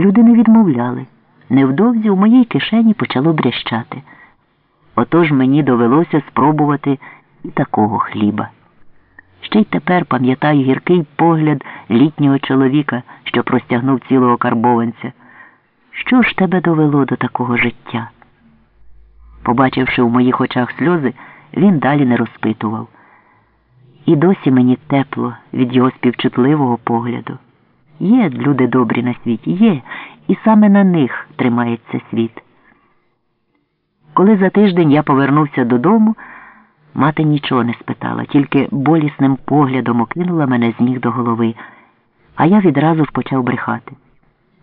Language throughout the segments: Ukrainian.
Люди не відмовляли. Невдовзі у моїй кишені почало брящати. Отож мені довелося спробувати і такого хліба. Ще й тепер пам'ятаю гіркий погляд літнього чоловіка, що простягнув цілого карбованця. Що ж тебе довело до такого життя? Побачивши в моїх очах сльози, він далі не розпитував. І досі мені тепло від його співчутливого погляду. Є люди добрі на світі, є, і саме на них тримається світ. Коли за тиждень я повернувся додому, мати нічого не спитала, тільки болісним поглядом окинула мене з ніг до голови, а я відразу почав брехати.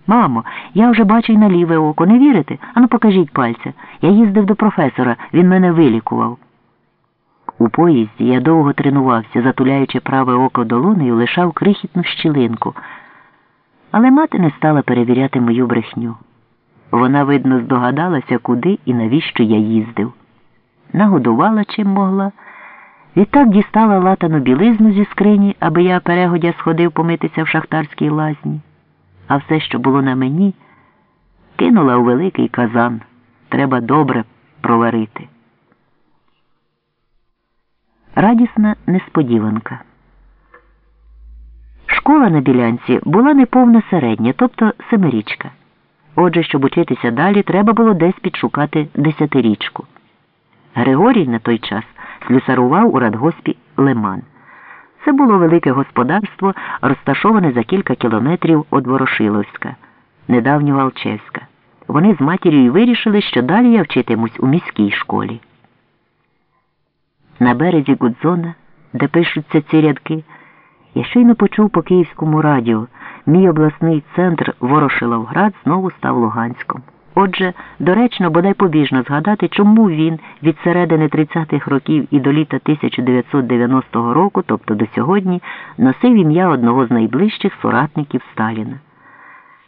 Мамо, я вже бачу й на ліве око, не вірите? Ану покажіть пальця. Я їздив до професора, він мене вилікував. У поїзді я довго тренувався, затуляючи праве око долонею, лишав крихітну щілинку. Але мати не стала перевіряти мою брехню. Вона, видно, здогадалася, куди і навіщо я їздив. Нагодувала чим могла. Відтак дістала латану білизну зі скрині, аби я перегодя сходив помитися в шахтарській лазні. А все, що було на мені, кинула у великий казан. Треба добре проварити. Радісна несподіванка. Школа на білянці була неповна середня, тобто семирічка. Отже, щоб учитися далі, треба було десь підшукати десятирічку. Григорій на той час слюсарував у радгоспі Лиман. Це було велике господарство, розташоване за кілька кілометрів від Ворошиловська, недавнього Алчевська. Вони з матір'ю вирішили, що далі я вчитимусь у міській школі. На березі Гудзона, де пишуться ці рядки, я щойно почув по київському радіо. Мій обласний центр Ворошиловград знову став Луганськом. Отже, доречно бодай побіжно згадати, чому він від середини 30-х років і до літа 1990 року, тобто до сьогодні, носив ім'я одного з найближчих соратників Сталіна.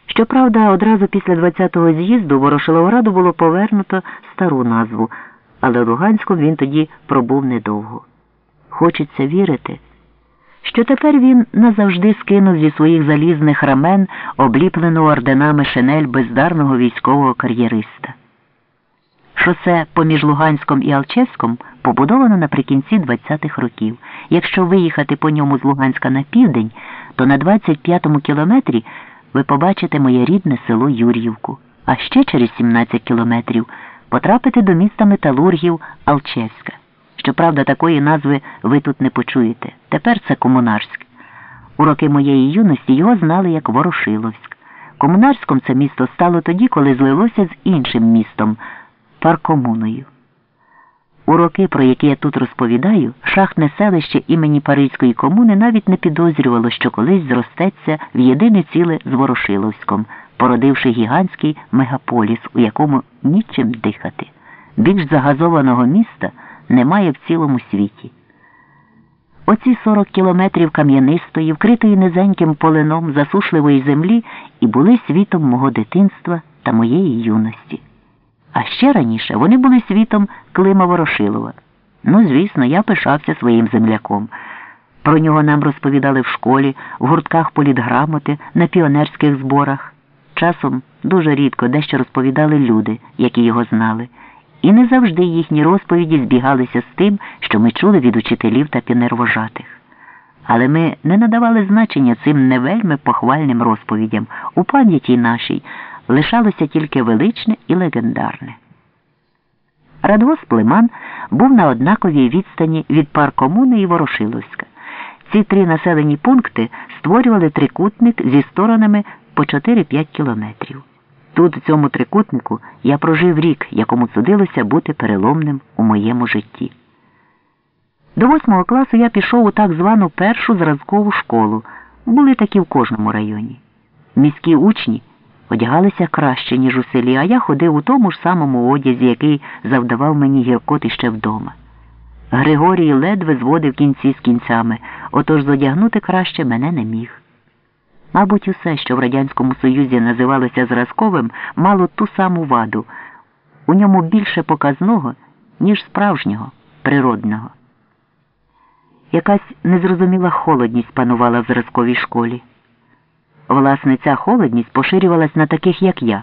Щоправда, одразу після 20-го з'їзду Ворошиловграду було повернуто стару назву, але Луганськом він тоді пробув недовго. Хочеться вірити що тепер він назавжди скинув зі своїх залізних рамен обліплену орденами шинель бездарного військового кар'єриста. Шосе поміж Луганськом і Алчевськом побудовано наприкінці 20-х років. Якщо виїхати по ньому з Луганська на південь, то на 25-му кілометрі ви побачите моє рідне село Юр'ївку, а ще через 17 кілометрів потрапите до міста металургів Алчевська. Щоправда, такої назви ви тут не почуєте. Тепер це Комунарськ. У роки моєї юності його знали як Ворошиловськ. Комунарськом це місто стало тоді, коли злилося з іншим містом Паркомуною. У роки, про які я тут розповідаю, шахтне селище імені Паризької комуни навіть не підозрювало, що колись зростеться в єдине ціле з Ворошиловськом, породивши гігантський мегаполіс, у якому нічим дихати. Більш загазованого міста немає в цілому світі. Оці 40 кілометрів кам'янистої, вкритої низеньким полином засушливої землі, і були світом мого дитинства та моєї юності. А ще раніше вони були світом Клима Ворошилова. Ну, звісно, я пишався своїм земляком. Про нього нам розповідали в школі, в гуртках політграмоти, на піонерських зборах. Часом дуже рідко дещо розповідали люди, які його знали. І не завжди їхні розповіді збігалися з тим, що ми чули від учителів та пінервожатих. Але ми не надавали значення цим не вельми похвальним розповідям. У пам'яті нашій лишалося тільки величне і легендарне. Радгосп Лиман був на однаковій відстані від паркомуни і Ворошиловська. Ці три населені пункти створювали трикутник зі сторонами по 4-5 кілометрів. Тут, в цьому трикутнику, я прожив рік, якому судилося бути переломним у моєму житті. До восьмого класу я пішов у так звану першу зразкову школу. Були такі в кожному районі. Міські учні одягалися краще, ніж у селі, а я ходив у тому ж самому одязі, який завдавав мені гіркот іще вдома. Григорій ледве зводив кінці з кінцями, отож зодягнути краще мене не міг. Мабуть, усе, що в Радянському Союзі називалося зразковим, мало ту саму ваду. У ньому більше показного, ніж справжнього, природного. Якась незрозуміла холодність панувала в зразковій школі. Власне, ця холодність поширювалась на таких, як я.